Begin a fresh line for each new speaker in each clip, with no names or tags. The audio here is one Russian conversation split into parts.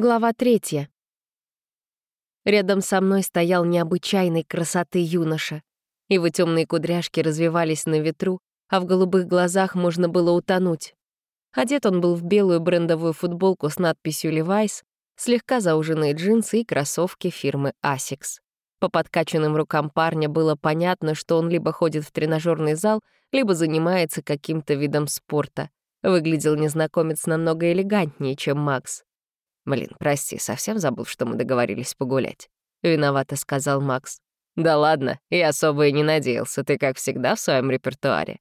Глава третья. Рядом со мной стоял необычайной красоты юноша. Его темные кудряшки развивались на ветру, а в голубых глазах можно было утонуть. Одет он был в белую брендовую футболку с надписью «Levi's», слегка зауженные джинсы и кроссовки фирмы Asics. По подкачанным рукам парня было понятно, что он либо ходит в тренажерный зал, либо занимается каким-то видом спорта. Выглядел незнакомец намного элегантнее, чем Макс. «Блин, прости, совсем забыл, что мы договорились погулять», — виновато сказал Макс. «Да ладно, я особо и не надеялся, ты, как всегда, в своем репертуаре».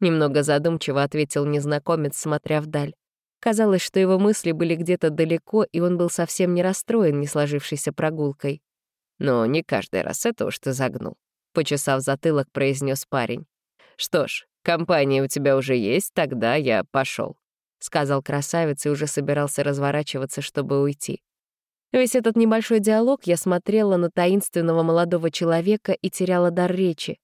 Немного задумчиво ответил незнакомец, смотря вдаль. Казалось, что его мысли были где-то далеко, и он был совсем не расстроен не сложившейся прогулкой. «Но не каждый раз это уж ты загнул», — почесав затылок, произнес парень. «Что ж, компания у тебя уже есть, тогда я пошел сказал красавец и уже собирался разворачиваться, чтобы уйти. Весь этот небольшой диалог я смотрела на таинственного молодого человека и теряла дар речи.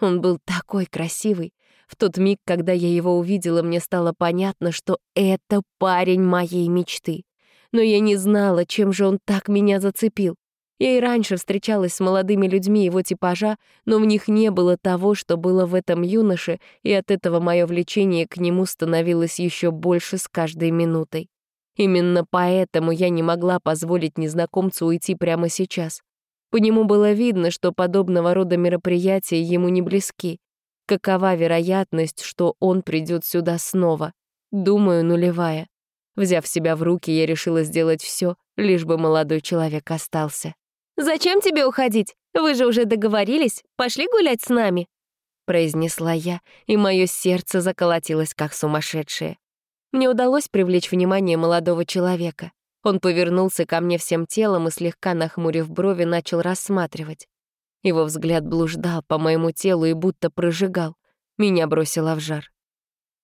Он был такой красивый. В тот миг, когда я его увидела, мне стало понятно, что это парень моей мечты. Но я не знала, чем же он так меня зацепил. Я и раньше встречалась с молодыми людьми его типажа, но в них не было того, что было в этом юноше, и от этого мое влечение к нему становилось еще больше с каждой минутой. Именно поэтому я не могла позволить незнакомцу уйти прямо сейчас. По нему было видно, что подобного рода мероприятия ему не близки. Какова вероятность, что он придет сюда снова? Думаю, нулевая. Взяв себя в руки, я решила сделать все, лишь бы молодой человек остался. «Зачем тебе уходить? Вы же уже договорились. Пошли гулять с нами», — произнесла я, и мое сердце заколотилось как сумасшедшее. Мне удалось привлечь внимание молодого человека. Он повернулся ко мне всем телом и, слегка нахмурив брови, начал рассматривать. Его взгляд блуждал по моему телу и будто прожигал. Меня бросило в жар.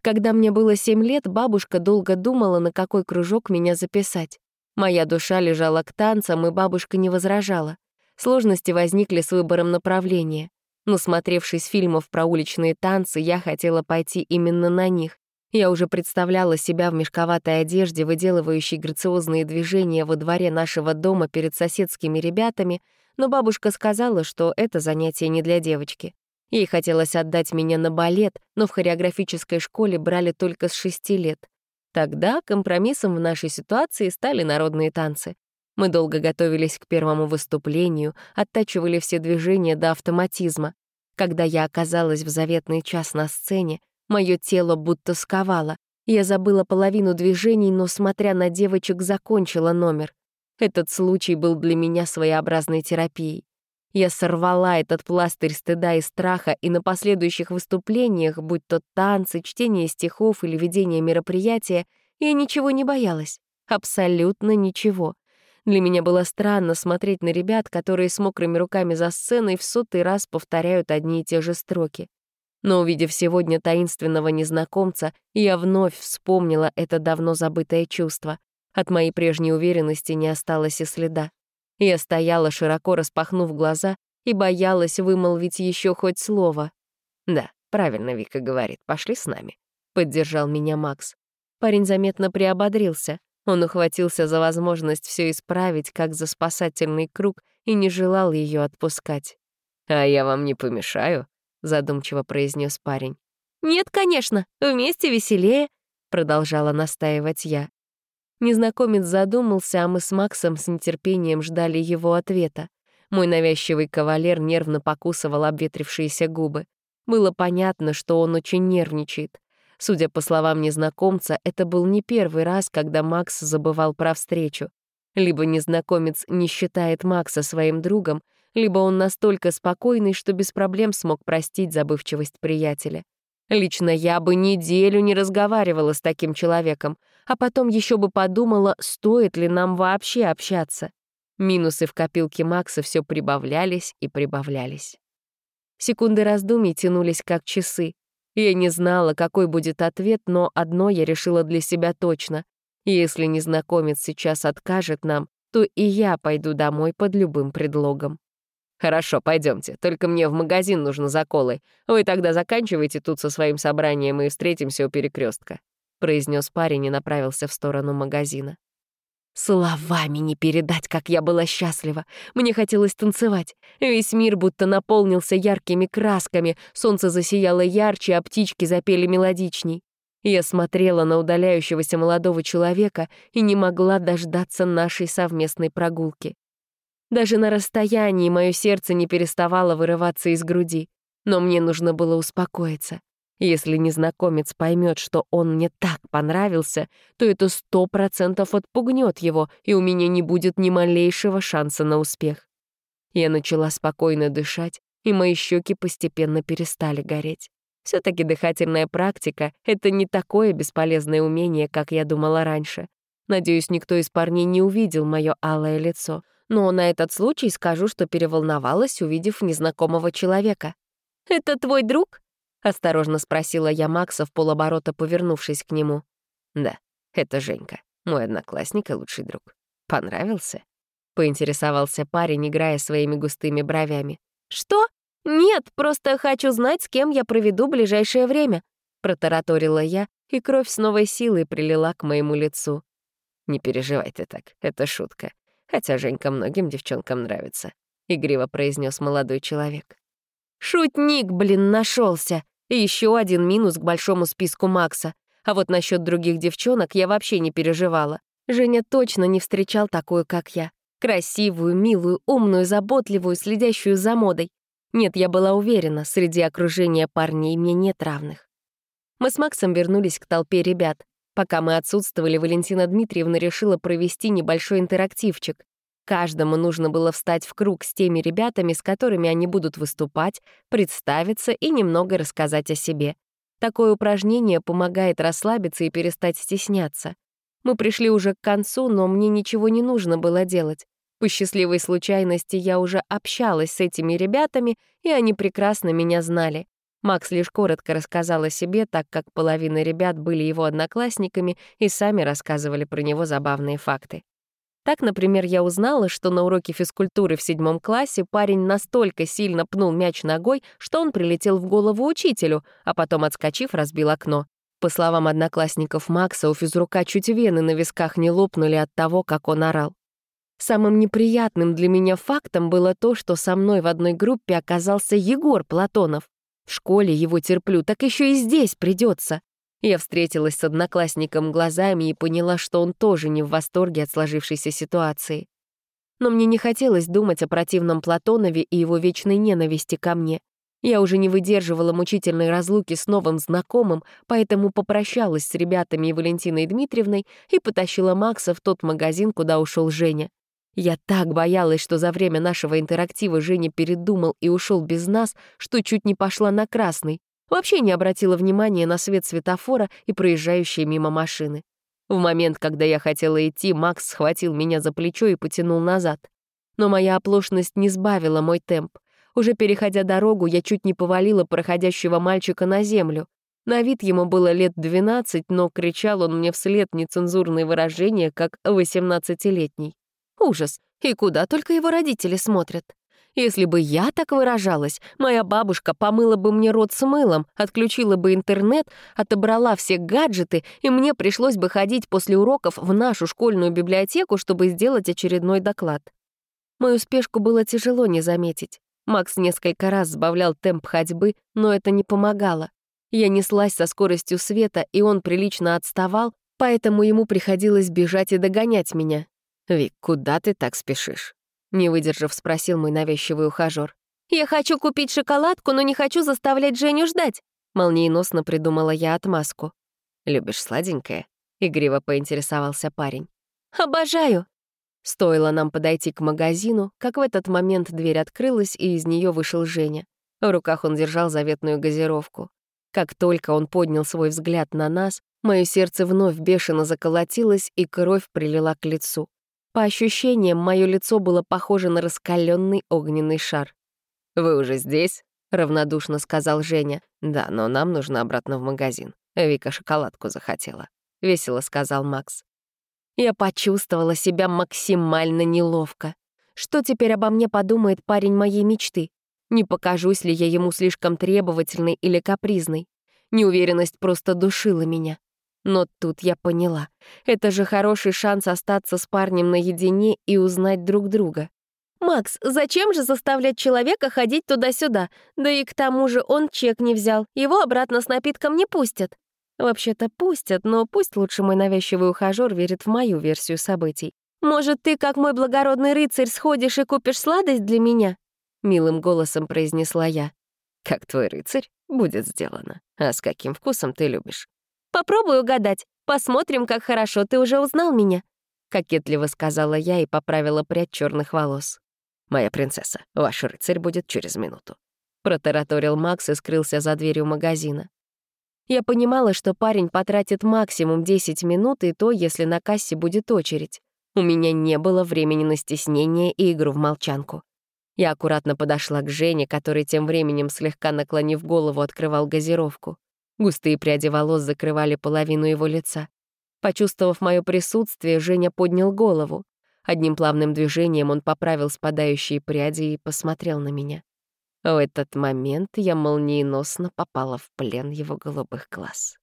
Когда мне было семь лет, бабушка долго думала, на какой кружок меня записать. Моя душа лежала к танцам, и бабушка не возражала. Сложности возникли с выбором направления. Но, смотревшись фильмов про уличные танцы, я хотела пойти именно на них. Я уже представляла себя в мешковатой одежде, выделывающей грациозные движения во дворе нашего дома перед соседскими ребятами, но бабушка сказала, что это занятие не для девочки. Ей хотелось отдать меня на балет, но в хореографической школе брали только с шести лет. Тогда компромиссом в нашей ситуации стали народные танцы. Мы долго готовились к первому выступлению, оттачивали все движения до автоматизма. Когда я оказалась в заветный час на сцене, мое тело будто сковало. Я забыла половину движений, но, смотря на девочек, закончила номер. Этот случай был для меня своеобразной терапией. Я сорвала этот пластырь стыда и страха, и на последующих выступлениях, будь то танцы, чтение стихов или ведение мероприятия, я ничего не боялась. Абсолютно ничего. Для меня было странно смотреть на ребят, которые с мокрыми руками за сценой в сотый раз повторяют одни и те же строки. Но увидев сегодня таинственного незнакомца, я вновь вспомнила это давно забытое чувство. От моей прежней уверенности не осталось и следа. Я стояла, широко распахнув глаза, и боялась вымолвить еще хоть слово. «Да, правильно Вика говорит, пошли с нами», — поддержал меня Макс. Парень заметно приободрился. Он ухватился за возможность все исправить, как за спасательный круг, и не желал ее отпускать. «А я вам не помешаю?» — задумчиво произнес парень. «Нет, конечно, вместе веселее», — продолжала настаивать я. Незнакомец задумался, а мы с Максом с нетерпением ждали его ответа. Мой навязчивый кавалер нервно покусывал обветрившиеся губы. Было понятно, что он очень нервничает. Судя по словам незнакомца, это был не первый раз, когда Макс забывал про встречу. Либо незнакомец не считает Макса своим другом, либо он настолько спокойный, что без проблем смог простить забывчивость приятеля. Лично я бы неделю не разговаривала с таким человеком, а потом еще бы подумала, стоит ли нам вообще общаться. Минусы в копилке Макса все прибавлялись и прибавлялись. Секунды раздумий тянулись как часы. Я не знала, какой будет ответ, но одно я решила для себя точно. Если незнакомец сейчас откажет нам, то и я пойду домой под любым предлогом. «Хорошо, пойдемте. Только мне в магазин нужно за колой. Вы тогда заканчивайте тут со своим собранием и встретимся у перекрестка произнес парень и направился в сторону магазина. Словами не передать, как я была счастлива. Мне хотелось танцевать. Весь мир будто наполнился яркими красками, солнце засияло ярче, а птички запели мелодичней. Я смотрела на удаляющегося молодого человека и не могла дождаться нашей совместной прогулки. Даже на расстоянии мое сердце не переставало вырываться из груди, но мне нужно было успокоиться. Если незнакомец поймет, что он мне так понравился, то это сто процентов отпугнет его, и у меня не будет ни малейшего шанса на успех. Я начала спокойно дышать, и мои щеки постепенно перестали гореть. все таки дыхательная практика — это не такое бесполезное умение, как я думала раньше. Надеюсь, никто из парней не увидел мое алое лицо. Но на этот случай скажу, что переволновалась, увидев незнакомого человека. «Это твой друг?» — осторожно спросила я Макса в полоборота, повернувшись к нему. «Да, это Женька, мой одноклассник и лучший друг. Понравился?» — поинтересовался парень, играя своими густыми бровями. «Что? Нет, просто хочу знать, с кем я проведу ближайшее время», — протараторила я, и кровь с новой силой прилила к моему лицу. «Не переживай ты так, это шутка. Хотя Женька многим девчонкам нравится», — игриво произнес молодой человек. «Шутник, блин, нашелся. И еще один минус к большому списку Макса. А вот насчет других девчонок я вообще не переживала. Женя точно не встречал такую, как я. Красивую, милую, умную, заботливую, следящую за модой. Нет, я была уверена, среди окружения парней мне нет равных. Мы с Максом вернулись к толпе ребят. Пока мы отсутствовали, Валентина Дмитриевна решила провести небольшой интерактивчик. Каждому нужно было встать в круг с теми ребятами, с которыми они будут выступать, представиться и немного рассказать о себе. Такое упражнение помогает расслабиться и перестать стесняться. Мы пришли уже к концу, но мне ничего не нужно было делать. По счастливой случайности я уже общалась с этими ребятами, и они прекрасно меня знали. Макс лишь коротко рассказал о себе, так как половина ребят были его одноклассниками и сами рассказывали про него забавные факты. Так, например, я узнала, что на уроке физкультуры в седьмом классе парень настолько сильно пнул мяч ногой, что он прилетел в голову учителю, а потом, отскочив, разбил окно. По словам одноклассников Макса, у физрука чуть вены на висках не лопнули от того, как он орал. Самым неприятным для меня фактом было то, что со мной в одной группе оказался Егор Платонов. В школе его терплю, так еще и здесь придется. Я встретилась с одноклассником глазами и поняла, что он тоже не в восторге от сложившейся ситуации. Но мне не хотелось думать о противном Платонове и его вечной ненависти ко мне. Я уже не выдерживала мучительной разлуки с новым знакомым, поэтому попрощалась с ребятами и Валентиной Дмитриевной и потащила Макса в тот магазин, куда ушел Женя. Я так боялась, что за время нашего интерактива Женя передумал и ушел без нас, что чуть не пошла на красный. Вообще не обратила внимания на свет светофора и проезжающие мимо машины. В момент, когда я хотела идти, Макс схватил меня за плечо и потянул назад. Но моя оплошность не сбавила мой темп. Уже переходя дорогу, я чуть не повалила проходящего мальчика на землю. На вид ему было лет 12, но кричал он мне вслед нецензурные выражения, как восемнадцатилетний. Ужас! И куда только его родители смотрят. Если бы я так выражалась, моя бабушка помыла бы мне рот с мылом, отключила бы интернет, отобрала все гаджеты, и мне пришлось бы ходить после уроков в нашу школьную библиотеку, чтобы сделать очередной доклад. Мою спешку было тяжело не заметить. Макс несколько раз сбавлял темп ходьбы, но это не помогало. Я неслась со скоростью света, и он прилично отставал, поэтому ему приходилось бежать и догонять меня. «Вик, куда ты так спешишь?» Не выдержав, спросил мой навязчивый ухажёр. «Я хочу купить шоколадку, но не хочу заставлять Женю ждать», молниеносно придумала я отмазку. «Любишь сладенькое?» — игриво поинтересовался парень. «Обожаю!» Стоило нам подойти к магазину, как в этот момент дверь открылась, и из нее вышел Женя. В руках он держал заветную газировку. Как только он поднял свой взгляд на нас, мое сердце вновь бешено заколотилось, и кровь прилила к лицу. По ощущениям, мое лицо было похоже на раскаленный огненный шар. «Вы уже здесь?» — равнодушно сказал Женя. «Да, но нам нужно обратно в магазин. Вика шоколадку захотела», — весело сказал Макс. Я почувствовала себя максимально неловко. Что теперь обо мне подумает парень моей мечты? Не покажусь ли я ему слишком требовательной или капризной? Неуверенность просто душила меня. Но тут я поняла. Это же хороший шанс остаться с парнем наедине и узнать друг друга. «Макс, зачем же заставлять человека ходить туда-сюда? Да и к тому же он чек не взял, его обратно с напитком не пустят». Вообще-то пустят, но пусть лучше мой навязчивый ухажёр верит в мою версию событий. «Может, ты, как мой благородный рыцарь, сходишь и купишь сладость для меня?» Милым голосом произнесла я.
«Как твой рыцарь, будет сделано. А с каким вкусом ты любишь?»
«Попробуй угадать. Посмотрим, как хорошо ты уже узнал меня», — кокетливо сказала я и поправила прядь черных волос.
«Моя принцесса, ваш рыцарь будет через минуту», —
протараторил Макс и скрылся за дверью магазина. Я понимала, что парень потратит максимум 10 минут, и то, если на кассе будет очередь. У меня не было времени на стеснение и игру в молчанку. Я аккуратно подошла к Жене, который тем временем, слегка наклонив голову, открывал газировку. Густые пряди волос закрывали половину его лица. Почувствовав мое присутствие, Женя поднял голову. Одним плавным движением он поправил спадающие пряди и посмотрел на меня. В этот момент я молниеносно попала в плен его голубых глаз.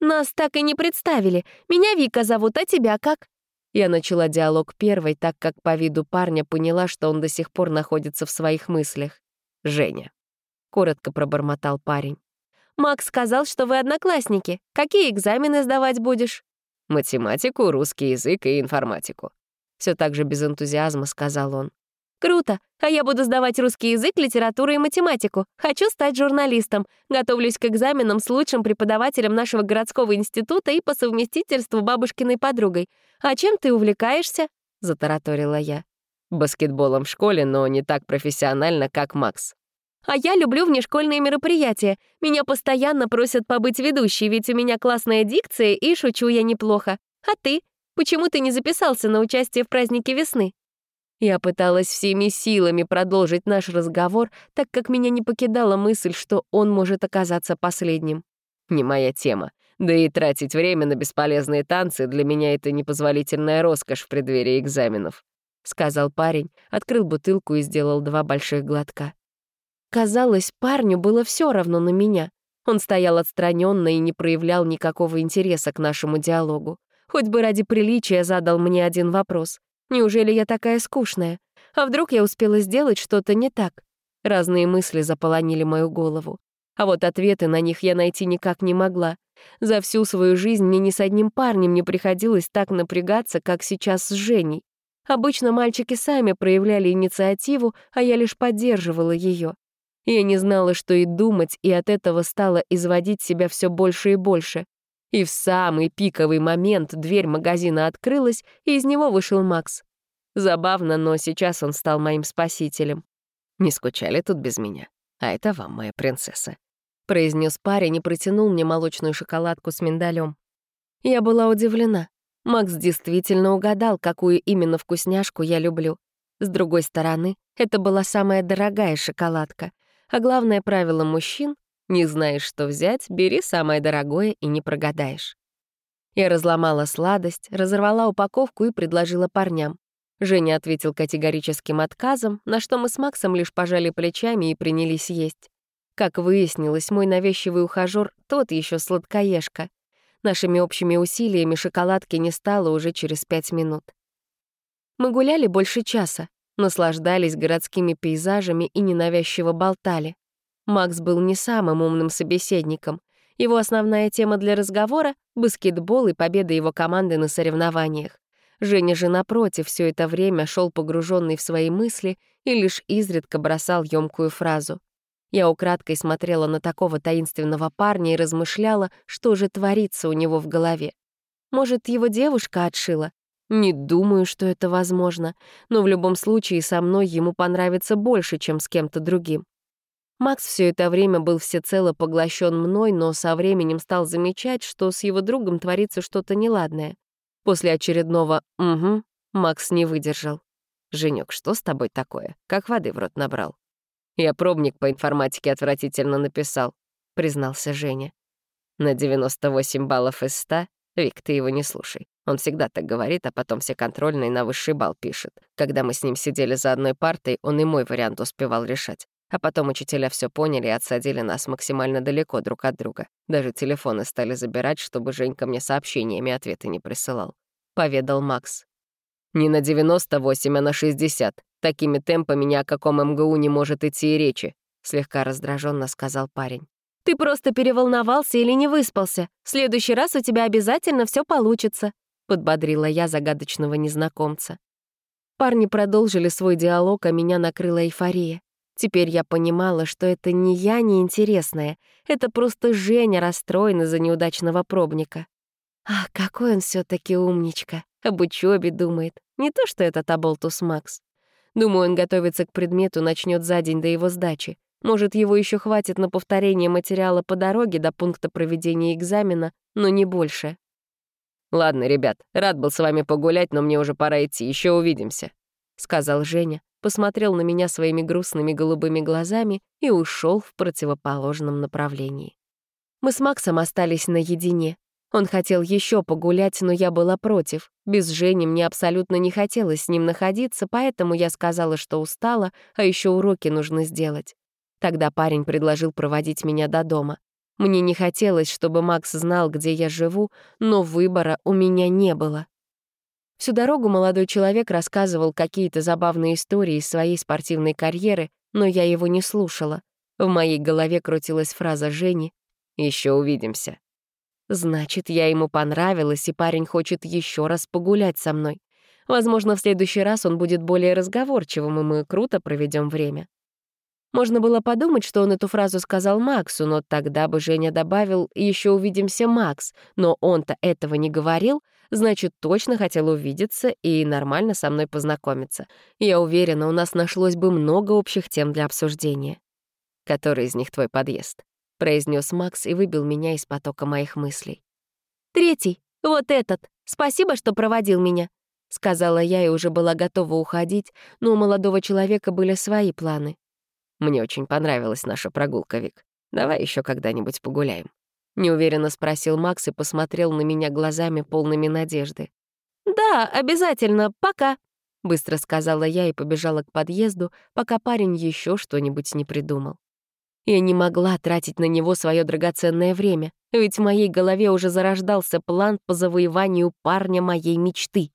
«Нас так и не представили. Меня Вика зовут, а тебя как?» Я начала диалог первой, так как по виду парня поняла, что он до сих пор находится в своих мыслях. «Женя», — коротко пробормотал парень. Макс сказал, что вы одноклассники. Какие экзамены сдавать будешь?»
«Математику, русский язык и информатику».
Все так же без энтузиазма сказал он. «Круто! А я буду сдавать русский язык, литературу и математику. Хочу стать журналистом. Готовлюсь к экзаменам с лучшим преподавателем нашего городского института и по совместительству бабушкиной подругой. А чем ты увлекаешься?» — затараторила я.
«Баскетболом в школе, но не так профессионально, как Макс»,
а я люблю внешкольные мероприятия. Меня постоянно просят побыть ведущей, ведь у меня классная дикция, и шучу я неплохо. А ты? Почему ты не записался на участие в празднике весны?» Я пыталась всеми силами продолжить наш разговор, так как меня не покидала мысль, что он может оказаться последним.
Не моя тема. Да и тратить время на бесполезные танцы для меня это непозволительная роскошь в преддверии экзаменов», — сказал парень, открыл бутылку и сделал два больших глотка.
Казалось, парню было все равно на меня. Он стоял отстраненно и не проявлял никакого интереса к нашему диалогу. Хоть бы ради приличия задал мне один вопрос. Неужели я такая скучная? А вдруг я успела сделать что-то не так? Разные мысли заполонили мою голову. А вот ответы на них я найти никак не могла. За всю свою жизнь мне ни с одним парнем не приходилось так напрягаться, как сейчас с Женей. Обычно мальчики сами проявляли инициативу, а я лишь поддерживала ее. Я не знала, что и думать, и от этого стала изводить себя все больше и больше. И в самый пиковый момент дверь магазина открылась, и из него вышел Макс. Забавно, но сейчас он стал моим спасителем.
«Не скучали тут без меня? А это вам, моя принцесса», — произнес
парень и протянул мне молочную шоколадку с миндалем. Я была удивлена. Макс действительно угадал, какую именно вкусняшку я люблю. С другой стороны, это была самая дорогая шоколадка — а главное правило мужчин — не знаешь, что взять, бери самое дорогое и не прогадаешь. Я разломала сладость, разорвала упаковку и предложила парням. Женя ответил категорическим отказом, на что мы с Максом лишь пожали плечами и принялись есть. Как выяснилось, мой навязчивый ухажёр — тот еще сладкоежка. Нашими общими усилиями шоколадки не стало уже через пять минут. Мы гуляли больше часа, наслаждались городскими пейзажами и ненавязчиво болтали. Макс был не самым умным собеседником. Его основная тема для разговора — баскетбол и победа его команды на соревнованиях. Женя же, напротив, все это время шел погруженный в свои мысли и лишь изредка бросал емкую фразу. Я украдкой смотрела на такого таинственного парня и размышляла, что же творится у него в голове. Может, его девушка отшила, не думаю, что это возможно, но в любом случае со мной ему понравится больше, чем с кем-то другим. Макс все это время был всецело поглощен мной, но со временем стал замечать, что с его другом творится что-то неладное. После очередного «угу» Макс не выдержал. «Женёк, что с тобой такое? Как воды в рот набрал?» «Я пробник по информатике отвратительно написал», — признался Женя. «На 98 баллов из 100 Вик, ты его не слушай. Он всегда так говорит, а потом все контрольные на высший балл пишет. Когда мы с ним сидели за одной партой, он и мой вариант успевал решать.
А потом учителя все поняли и отсадили нас максимально далеко друг от друга. Даже телефоны стали забирать, чтобы Женька мне сообщениями ответы не присылал. Поведал Макс. Не на 98, а на 60. Такими темпами ни о каком МГУ не может идти и речи, слегка раздраженно сказал парень.
Ты просто переволновался или не выспался. В следующий раз у тебя обязательно все получится, подбодрила я загадочного незнакомца. Парни продолжили свой диалог, а меня накрыла эйфория. Теперь я понимала, что это не я неинтересная, это просто Женя расстроен из-за неудачного пробника. Ах, какой он все таки умничка. Об учебе думает. Не то, что этот Аболтус Макс. Думаю, он готовится к предмету, начнет за день до его сдачи. Может, его еще хватит на повторение материала по дороге до пункта проведения экзамена, но не больше.
«Ладно, ребят, рад был с вами погулять, но мне уже пора идти, еще увидимся», — сказал Женя, посмотрел на меня своими грустными голубыми глазами и ушел в противоположном направлении. Мы с Максом остались наедине. Он хотел еще погулять, но я была против. Без Жени мне абсолютно не хотелось с ним находиться, поэтому я сказала, что устала, а еще уроки нужно сделать. Тогда парень предложил проводить меня до дома. Мне не хотелось, чтобы Макс знал, где я живу, но выбора у меня не было. Всю дорогу молодой человек рассказывал какие-то забавные истории из своей спортивной карьеры, но я его не слушала. В моей голове крутилась фраза Жени «Еще увидимся». Значит, я ему понравилась, и парень хочет еще раз погулять со мной. Возможно, в следующий раз он будет более разговорчивым, и мы круто проведем время. Можно было подумать, что он эту фразу сказал Максу, но тогда бы Женя добавил «Еще увидимся, Макс», но он-то этого не говорил — значит, точно хотел увидеться и нормально со мной познакомиться. Я уверена, у нас нашлось бы много общих тем для обсуждения. «Который из них твой подъезд?» — произнес Макс и выбил меня из потока моих мыслей.
«Третий, вот этот. Спасибо, что проводил меня», — сказала я и уже была готова уходить, но у молодого человека были свои планы.
«Мне очень понравилась наша прогулка, Вик. Давай еще когда-нибудь погуляем». Неуверенно спросил Макс и посмотрел на меня глазами полными надежды.
«Да, обязательно, пока», — быстро сказала я и побежала к подъезду, пока парень еще что-нибудь не придумал. Я не могла тратить на него свое драгоценное время, ведь в моей голове уже зарождался план по завоеванию парня моей мечты.